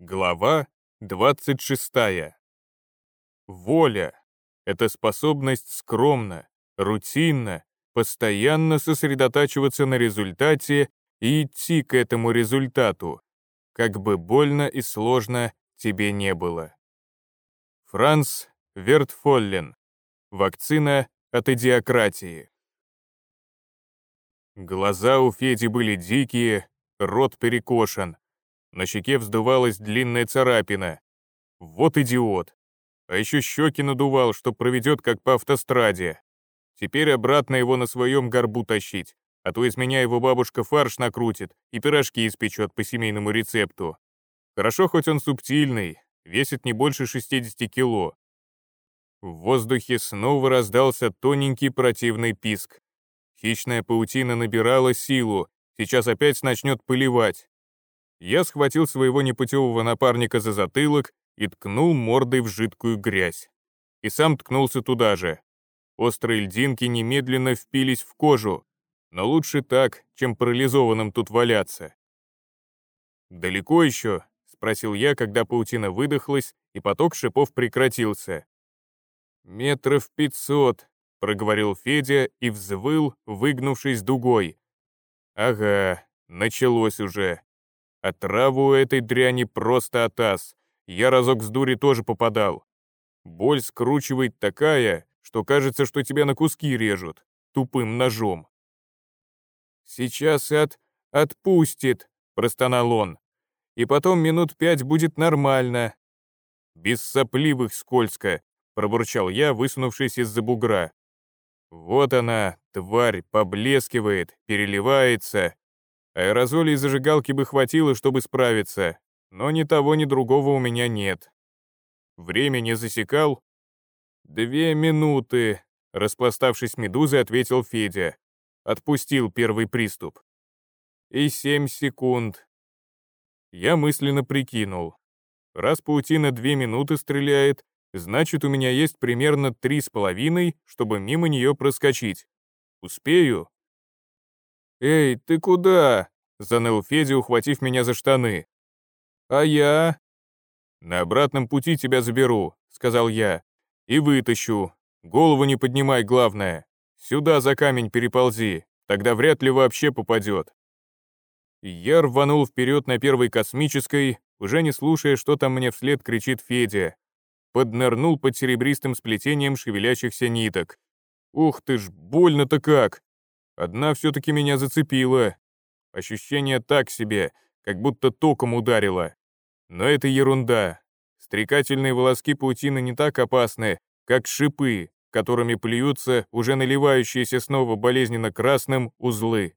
Глава 26. Воля — это способность скромно, рутинно, постоянно сосредотачиваться на результате и идти к этому результату, как бы больно и сложно тебе не было. Франц Вертфоллен. Вакцина от идиократии. Глаза у Феди были дикие, рот перекошен. На щеке вздувалась длинная царапина. Вот идиот. А еще щеки надувал, что проведет как по автостраде. Теперь обратно его на своем горбу тащить, а то из меня его бабушка фарш накрутит и пирожки испечет по семейному рецепту. Хорошо, хоть он субтильный, весит не больше 60 кило. В воздухе снова раздался тоненький противный писк. Хищная паутина набирала силу, сейчас опять начнет пылевать. Я схватил своего непутевого напарника за затылок и ткнул мордой в жидкую грязь. И сам ткнулся туда же. Острые льдинки немедленно впились в кожу, но лучше так, чем парализованным тут валяться. «Далеко еще?» — спросил я, когда паутина выдохлась, и поток шипов прекратился. «Метров пятьсот», — проговорил Федя и взвыл, выгнувшись дугой. «Ага, началось уже. А траву у этой дряни просто атас. Я разок с дури тоже попадал. Боль скручивает такая, что кажется, что тебя на куски режут, тупым ножом. «Сейчас от... отпустит», — простонал он. «И потом минут пять будет нормально». «Без сопливых скользко», — пробурчал я, высунувшись из-за бугра. «Вот она, тварь, поблескивает, переливается, Аэрозолей зажигалки бы хватило, чтобы справиться, но ни того, ни другого у меня нет. Время не засекал? Две минуты, распластавшись медузой, ответил Федя. Отпустил первый приступ. И семь секунд. Я мысленно прикинул. Раз паутина две минуты стреляет, значит, у меня есть примерно три с половиной, чтобы мимо нее проскочить. Успею? «Эй, ты куда?» — заныл Федя, ухватив меня за штаны. «А я?» «На обратном пути тебя заберу», — сказал я. «И вытащу. Голову не поднимай, главное. Сюда за камень переползи, тогда вряд ли вообще попадет». Я рванул вперед на первой космической, уже не слушая, что там мне вслед кричит Федя. Поднырнул под серебристым сплетением шевелящихся ниток. Ух ты ж, больно-то как! Одна все-таки меня зацепила. Ощущение так себе, как будто током ударило. Но это ерунда. Стрекательные волоски паутины не так опасны, как шипы, которыми плюются уже наливающиеся снова болезненно красным узлы.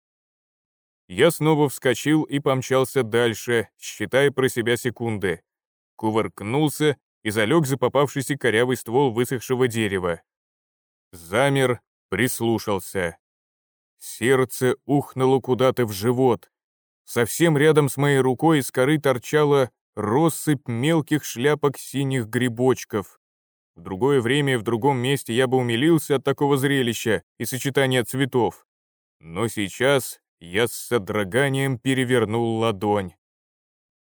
Я снова вскочил и помчался дальше, считая про себя секунды. Кувыркнулся и залег за попавшийся корявый ствол высохшего дерева. Замер, прислушался. Сердце ухнуло куда-то в живот. Совсем рядом с моей рукой из коры торчала россыпь мелких шляпок синих грибочков. В другое время и в другом месте я бы умилился от такого зрелища и сочетания цветов. Но сейчас я с содроганием перевернул ладонь.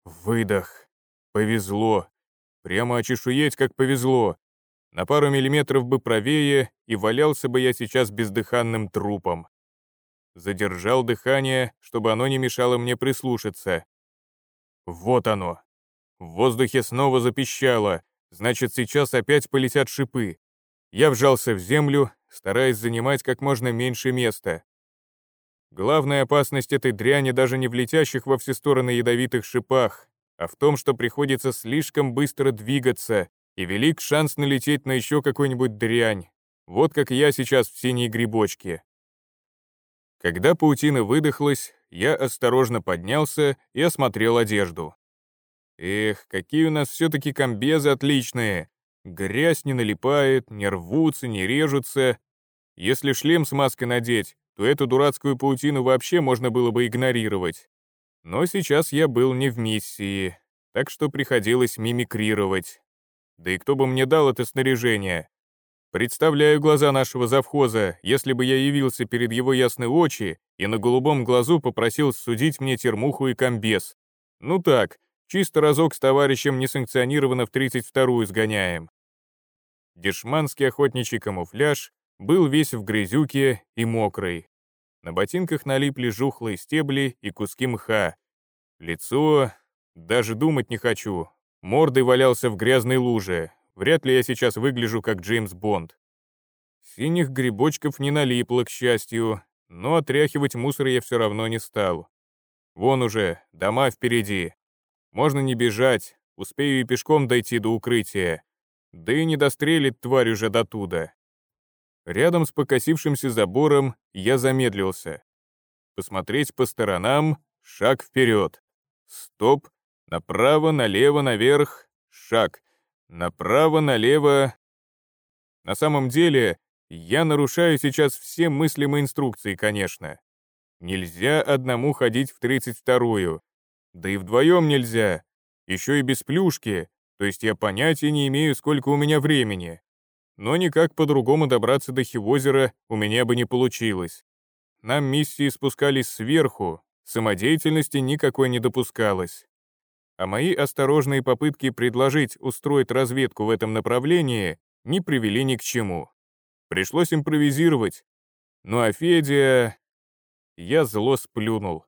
Выдох. Повезло. Прямо очешуеть, как повезло. На пару миллиметров бы правее, и валялся бы я сейчас бездыханным трупом задержал дыхание, чтобы оно не мешало мне прислушаться. Вот оно. В воздухе снова запищало, значит, сейчас опять полетят шипы. Я вжался в землю, стараясь занимать как можно меньше места. Главная опасность этой дряни даже не в летящих во все стороны ядовитых шипах, а в том, что приходится слишком быстро двигаться, и велик шанс налететь на еще какую-нибудь дрянь. Вот как я сейчас в синей грибочке. Когда паутина выдохлась, я осторожно поднялся и осмотрел одежду. Эх, какие у нас все-таки комбезы отличные. Грязь не налипает, не рвутся, не режутся. Если шлем с маской надеть, то эту дурацкую паутину вообще можно было бы игнорировать. Но сейчас я был не в миссии, так что приходилось мимикрировать. Да и кто бы мне дал это снаряжение? Представляю глаза нашего завхоза, если бы я явился перед его ясной очи и на голубом глазу попросил судить мне термуху и комбез. Ну так, Чисто разок с товарищем несанкционированно в 32-ю сгоняем. Дешманский охотничий камуфляж был весь в грязюке и мокрый. На ботинках налипли жухлые стебли и куски мха. Лицо... даже думать не хочу. Мордой валялся в грязной луже. Вряд ли я сейчас выгляжу как Джеймс Бонд. Синих грибочков не налипло, к счастью, но отряхивать мусор я все равно не стал. Вон уже, дома впереди. Можно не бежать, успею и пешком дойти до укрытия. Да и не дострелит тварь уже до туда. Рядом с покосившимся забором я замедлился. Посмотреть по сторонам, шаг вперед. Стоп, направо, налево, наверх, шаг. Направо, налево. На самом деле, я нарушаю сейчас все мыслимые инструкции, конечно. Нельзя одному ходить в 32-ю. Да и вдвоем нельзя. Еще и без плюшки, то есть я понятия не имею, сколько у меня времени но никак по-другому добраться до Хивозера у меня бы не получилось. Нам миссии спускались сверху, самодеятельности никакой не допускалось. А мои осторожные попытки предложить устроить разведку в этом направлении не привели ни к чему. Пришлось импровизировать. Ну а Федя... Я зло сплюнул.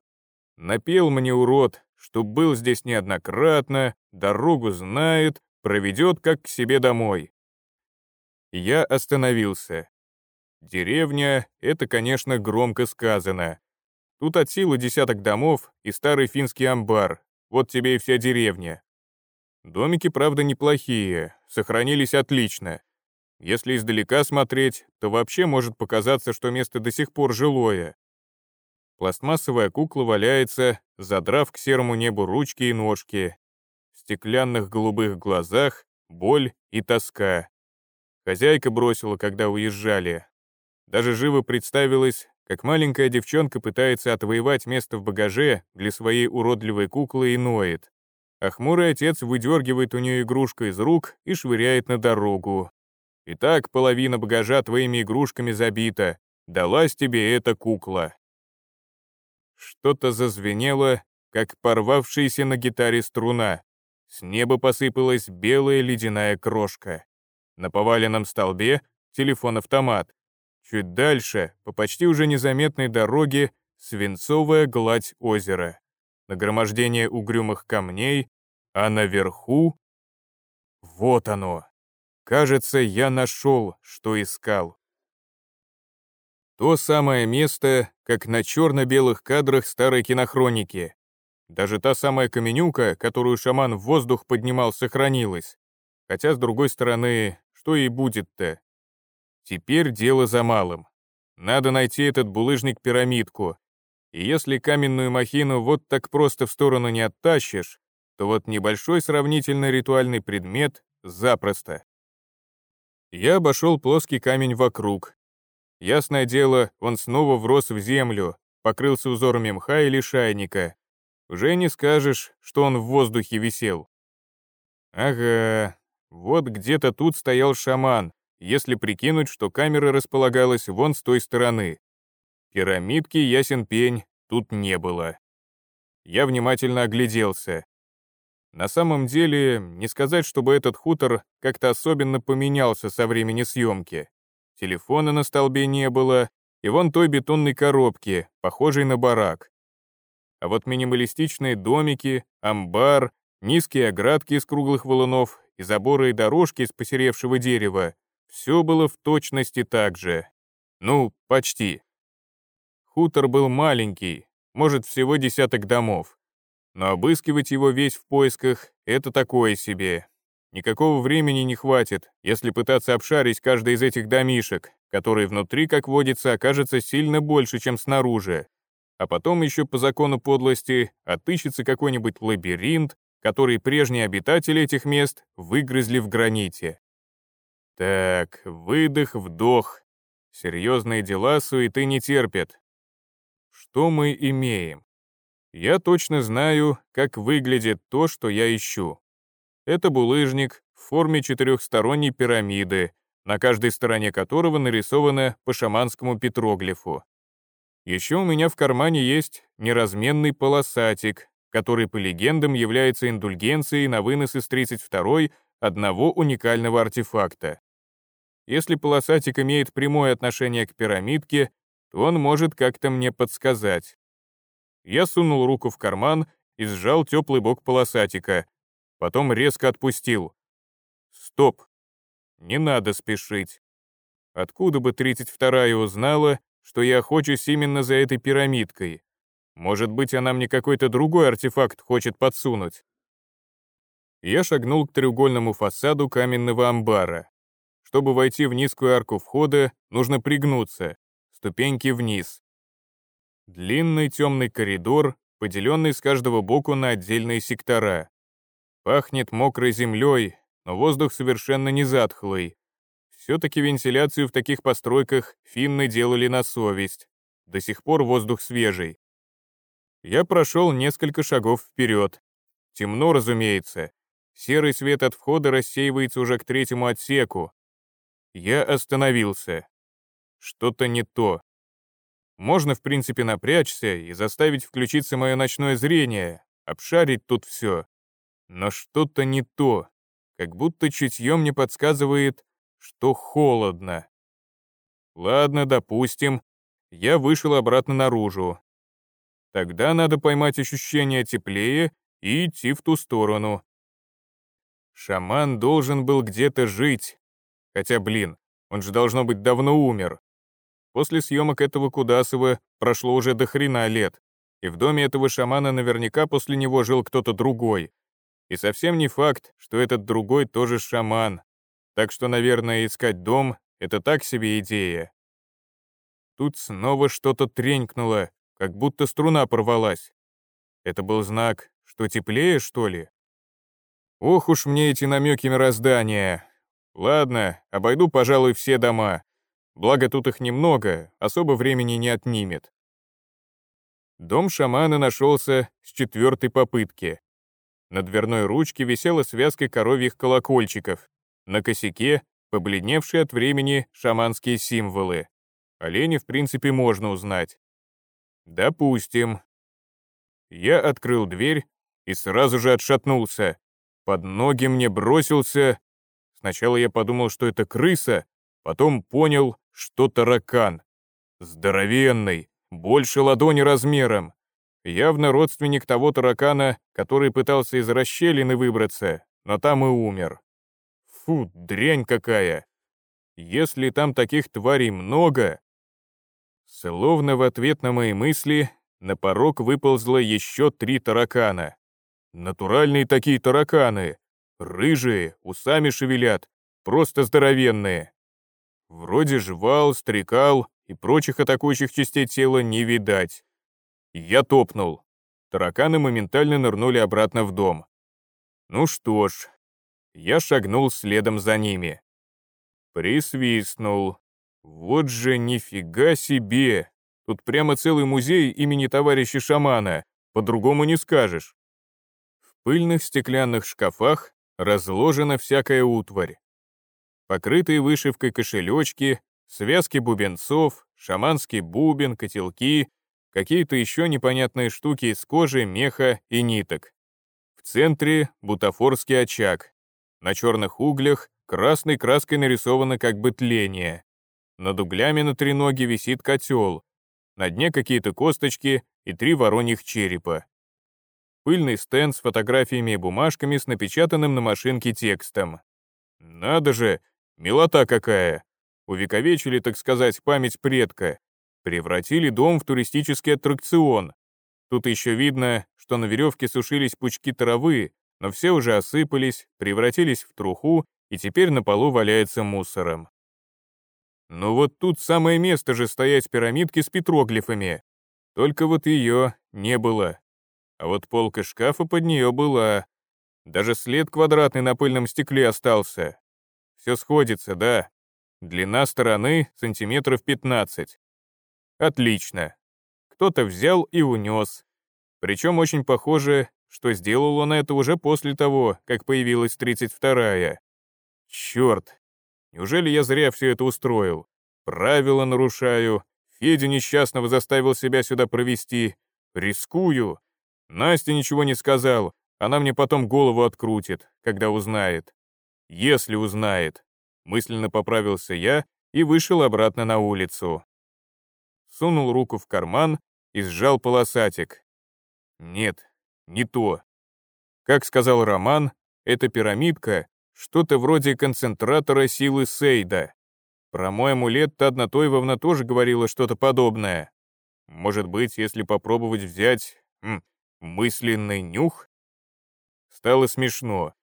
Напел мне урод, что был здесь неоднократно, дорогу знает, проведет как к себе домой. Я остановился. Деревня — это, конечно, громко сказано. Тут от силы десяток домов и старый финский амбар. Вот тебе и вся деревня. Домики, правда, неплохие, сохранились отлично. Если издалека смотреть, то вообще может показаться, что место до сих пор жилое. Пластмассовая кукла валяется, задрав к серому небу ручки и ножки. В стеклянных голубых глазах боль и тоска. Хозяйка бросила, когда уезжали. Даже живо представилось, как маленькая девчонка пытается отвоевать место в багаже для своей уродливой куклы и ноет. А хмурый отец выдергивает у нее игрушку из рук и швыряет на дорогу. И так половина багажа твоими игрушками забита. Далась тебе эта кукла. Что-то зазвенело, как порвавшаяся на гитаре струна. С неба посыпалась белая ледяная крошка. На поваленном столбе телефон-автомат. Чуть дальше, по почти уже незаметной дороге, свинцовая гладь озера. Нагромождение угрюмых камней, а наверху... Вот оно. Кажется, я нашел, что искал. То самое место, как на черно-белых кадрах старой кинохроники. Даже та самая каменюка, которую шаман в воздух поднимал, сохранилась. Хотя, с другой стороны, что и будет-то. Теперь дело за малым. Надо найти этот булыжник-пирамидку. И если каменную махину вот так просто в сторону не оттащишь, то вот небольшой сравнительно ритуальный предмет запросто. Я обошел плоский камень вокруг. Ясное дело, он снова врос в землю, покрылся узорами мха или шайника. Уже не скажешь, что он в воздухе висел. Ага, вот где-то тут стоял шаман, если прикинуть, что камера располагалась вон с той стороны. Пирамидки, ясен пень, тут не было. Я внимательно огляделся. На самом деле, не сказать, чтобы этот хутор как-то особенно поменялся со времени съемки. Телефона на столбе не было, и вон той бетонной коробки, похожей на барак. А вот минималистичные домики, амбар, низкие оградки из круглых валунов и заборы и дорожки из посеревшего дерева, все было в точности так же. Ну, почти. Хутор был маленький, может, всего десяток домов. Но обыскивать его весь в поисках — это такое себе. Никакого времени не хватит, если пытаться обшарить каждый из этих домишек, который внутри, как водится, окажется сильно больше, чем снаружи. А потом еще по закону подлости отыщется какой-нибудь лабиринт, который прежние обитатели этих мест выгрызли в граните. Так, выдох, вдох. Серьезные дела суеты не терпят. Что мы имеем? Я точно знаю, как выглядит то, что я ищу. Это булыжник в форме четырехсторонней пирамиды, на каждой стороне которого нарисовано по шаманскому петроглифу. Еще у меня в кармане есть неразменный полосатик, который, по легендам, является индульгенцией на вынос из 32-й одного уникального артефакта. Если полосатик имеет прямое отношение к пирамидке, то он может как-то мне подсказать. Я сунул руку в карман и сжал теплый бок полосатика, потом резко отпустил. Стоп. Не надо спешить. Откуда бы 32-я узнала, что я охочусь именно за этой пирамидкой? Может быть, она мне какой-то другой артефакт хочет подсунуть? Я шагнул к треугольному фасаду каменного амбара. Чтобы войти в низкую арку входа, нужно пригнуться, ступеньки вниз. Длинный темный коридор, поделенный с каждого боку на отдельные сектора. Пахнет мокрой землей, но воздух совершенно не затхлый. Все-таки вентиляцию в таких постройках финны делали на совесть. До сих пор воздух свежий. Я прошел несколько шагов вперед. Темно, разумеется. Серый свет от входа рассеивается уже к третьему отсеку. Я остановился. Что-то не то. Можно, в принципе, напрячься и заставить включиться мое ночное зрение, обшарить тут все. Но что-то не то, как будто чутье мне подсказывает, что холодно. Ладно, допустим, я вышел обратно наружу. Тогда надо поймать ощущение теплее и идти в ту сторону. Шаман должен был где-то жить. Хотя, блин, он же должно быть давно умер. После съемок этого Кудасова прошло уже до хрена лет, и в доме этого шамана наверняка после него жил кто-то другой. И совсем не факт, что этот другой тоже шаман. Так что, наверное, искать дом — это так себе идея. Тут снова что-то тренькнуло, как будто струна порвалась. Это был знак, что теплее, что ли? Ох уж мне эти намеки мироздания. Ладно, обойду, пожалуй, все дома. Благо тут их немного, особо времени не отнимет. Дом шамана нашелся с четвертой попытки. На дверной ручке висела связка коровьих колокольчиков. На косяке — побледневшие от времени шаманские символы. Олени, в принципе, можно узнать. Допустим. Я открыл дверь и сразу же отшатнулся. Под ноги мне бросился... Сначала я подумал, что это крыса, потом понял, что таракан. Здоровенный, больше ладони размером. Явно родственник того таракана, который пытался из расщелины выбраться, но там и умер. Фу, дрянь какая. Если там таких тварей много... Словно в ответ на мои мысли, на порог выползло еще три таракана. Натуральные такие тараканы. Рыжие, усами шевелят, просто здоровенные. Вроде жвал, стрекал и прочих атакующих частей тела не видать. Я топнул. Тараканы моментально нырнули обратно в дом. Ну что ж, я шагнул следом за ними. Присвистнул. Вот же нифига себе! Тут прямо целый музей имени товарища шамана, по-другому не скажешь. В пыльных стеклянных шкафах разложена всякая утварь покрытые вышивкой кошелечки, связки бубенцов, шаманский бубен, котелки, какие-то еще непонятные штуки из кожи, меха и ниток. В центре бутафорский очаг. На черных углях красной краской нарисовано как бы тление. Над углями на треноге висит котел. На дне какие-то косточки и три вороньих черепа. Пыльный стенд с фотографиями и бумажками с напечатанным на машинке текстом. Надо же, Милота какая! Увековечили, так сказать, память предка. Превратили дом в туристический аттракцион. Тут еще видно, что на веревке сушились пучки травы, но все уже осыпались, превратились в труху и теперь на полу валяется мусором. Ну вот тут самое место же стоять пирамидки с петроглифами. Только вот ее не было. А вот полка шкафа под нее была. Даже след квадратный на пыльном стекле остался. Все сходится, да. Длина стороны сантиметров 15. Отлично. Кто-то взял и унес. Причем очень похоже, что сделал он это уже после того, как появилась 32-я. Черт, неужели я зря все это устроил? Правила нарушаю, Федя несчастного заставил себя сюда провести. Рискую. Настя ничего не сказал, она мне потом голову открутит, когда узнает. Если узнает. Мысленно поправился я и вышел обратно на улицу. Сунул руку в карман и сжал полосатик. Нет, не то. Как сказал Роман, эта пирамидка — что-то вроде концентратора силы Сейда. Про мой амулет Тадна Тойвовна тоже говорила что-то подобное. Может быть, если попробовать взять м, мысленный нюх? Стало смешно,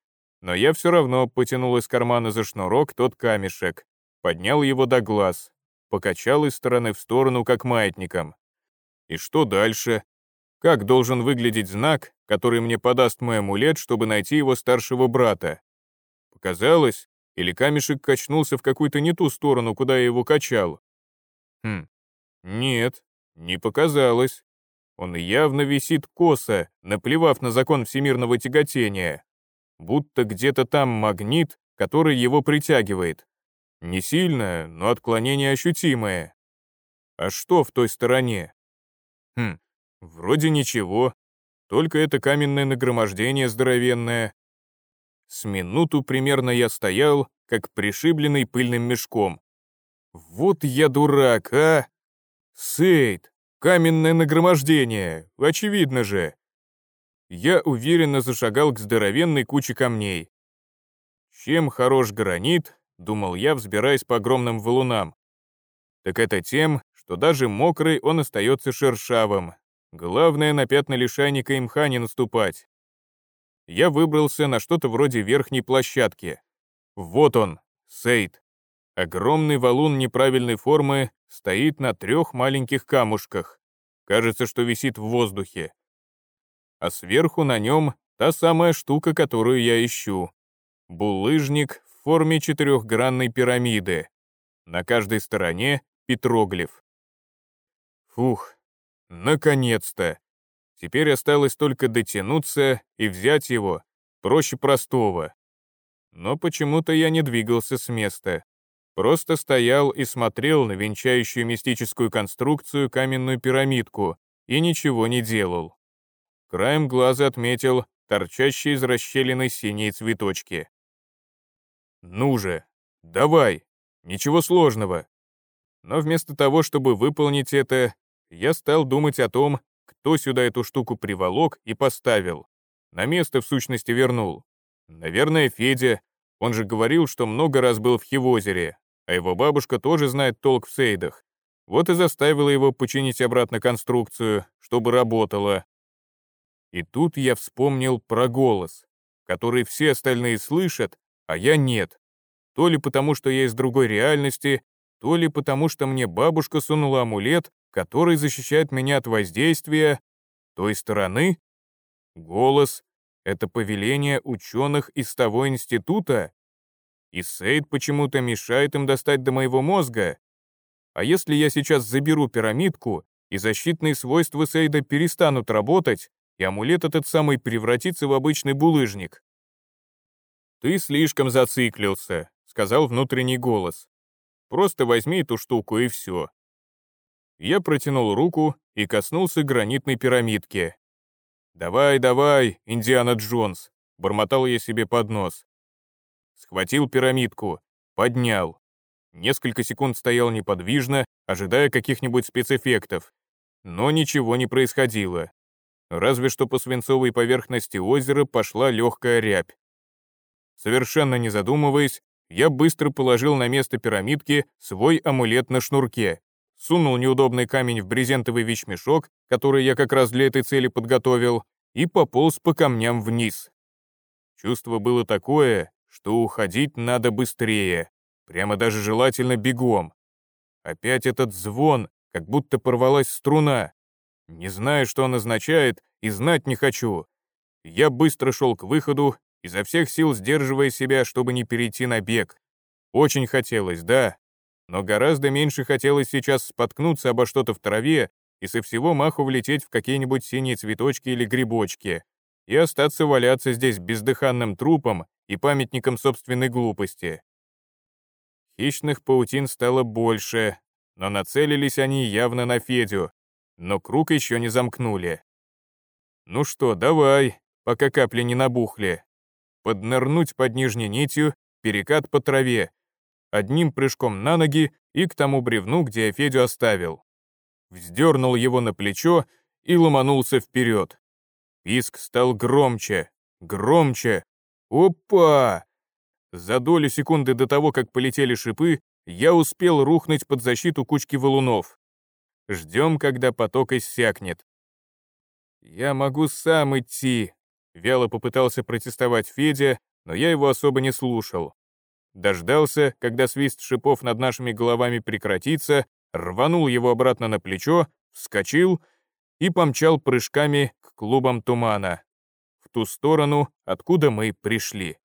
но я все равно потянул из кармана за шнурок тот камешек, поднял его до глаз, покачал из стороны в сторону, как маятником. И что дальше? Как должен выглядеть знак, который мне подаст мой амулет, чтобы найти его старшего брата? Показалось, или камешек качнулся в какую-то не ту сторону, куда я его качал? Хм, нет, не показалось. Он явно висит косо, наплевав на закон всемирного тяготения. Будто где-то там магнит, который его притягивает. Не сильно, но отклонение ощутимое. А что в той стороне? Хм, вроде ничего, только это каменное нагромождение здоровенное. С минуту примерно я стоял, как пришибленный пыльным мешком. Вот я дурак, а! Сейд, каменное нагромождение, очевидно же. Я уверенно зашагал к здоровенной куче камней. Чем хорош гранит, думал я, взбираясь по огромным валунам. Так это тем, что даже мокрый он остается шершавым. Главное, на пятна лишайника и мха не наступать. Я выбрался на что-то вроде верхней площадки. Вот он, Сейд. Огромный валун неправильной формы стоит на трех маленьких камушках. Кажется, что висит в воздухе. А сверху на нем та самая штука, которую я ищу. Булыжник в форме четырехгранной пирамиды. На каждой стороне петроглиф. Фух, наконец-то. Теперь осталось только дотянуться и взять его, проще простого. Но почему-то я не двигался с места. Просто стоял и смотрел на венчающую мистическую конструкцию каменную пирамидку и ничего не делал. Краем глаза отметил торчащие из расщелины синие цветочки. «Ну же, давай, ничего сложного». Но вместо того, чтобы выполнить это, я стал думать о том, кто сюда эту штуку приволок и поставил. На место, в сущности, вернул. Наверное, Федя. Он же говорил, что много раз был в Хивозере, а его бабушка тоже знает толк в сейдах. Вот и заставила его починить обратно конструкцию, чтобы работала. И тут я вспомнил про голос, который все остальные слышат, а я нет. То ли потому, что я из другой реальности, то ли потому, что мне бабушка сунула амулет, который защищает меня от воздействия той стороны. Голос это повеление ученых из того института? И Сейд почему-то мешает им достать до моего мозга. А если я сейчас заберу пирамидку, и защитные свойства Сейда перестанут работать, и амулет этот самый превратится в обычный булыжник? «Ты слишком зациклился», — сказал внутренний голос. «Просто возьми эту штуку и все». Я протянул руку и коснулся гранитной пирамидки. «Давай, давай, Индиана Джонс», — бормотал я себе под нос. Схватил пирамидку, поднял. Несколько секунд стоял неподвижно, ожидая каких-нибудь спецэффектов. Но ничего не происходило. Разве что по свинцовой поверхности озера пошла легкая рябь. Совершенно не задумываясь, я быстро положил на место пирамидки свой амулет на шнурке сунул неудобный камень в брезентовый вещмешок, который я как раз для этой цели подготовил, и пополз по камням вниз. Чувство было такое, что уходить надо быстрее, прямо даже желательно бегом. Опять этот звон, как будто порвалась струна. Не знаю, что он означает, и знать не хочу. Я быстро шел к выходу, изо всех сил сдерживая себя, чтобы не перейти на бег. Очень хотелось, да, но гораздо меньше хотелось сейчас споткнуться обо что-то в траве и со всего маху влететь в какие-нибудь синие цветочки или грибочки и остаться валяться здесь бездыханным трупом и памятником собственной глупости. Хищных паутин стало больше, но нацелились они явно на Федю, но круг еще не замкнули. Ну что, давай, пока капли не набухли. Поднырнуть под нижней нитью, перекат по траве. Одним прыжком на ноги и к тому бревну, где я Федю оставил. Вздернул его на плечо и ломанулся вперед. Писк стал громче, громче. Опа! За долю секунды до того, как полетели шипы, я успел рухнуть под защиту кучки валунов. Ждем, когда поток иссякнет. «Я могу сам идти», — вяло попытался протестовать Федя, но я его особо не слушал. Дождался, когда свист шипов над нашими головами прекратится, рванул его обратно на плечо, вскочил и помчал прыжками к клубам тумана, ту сторону, откуда мы пришли.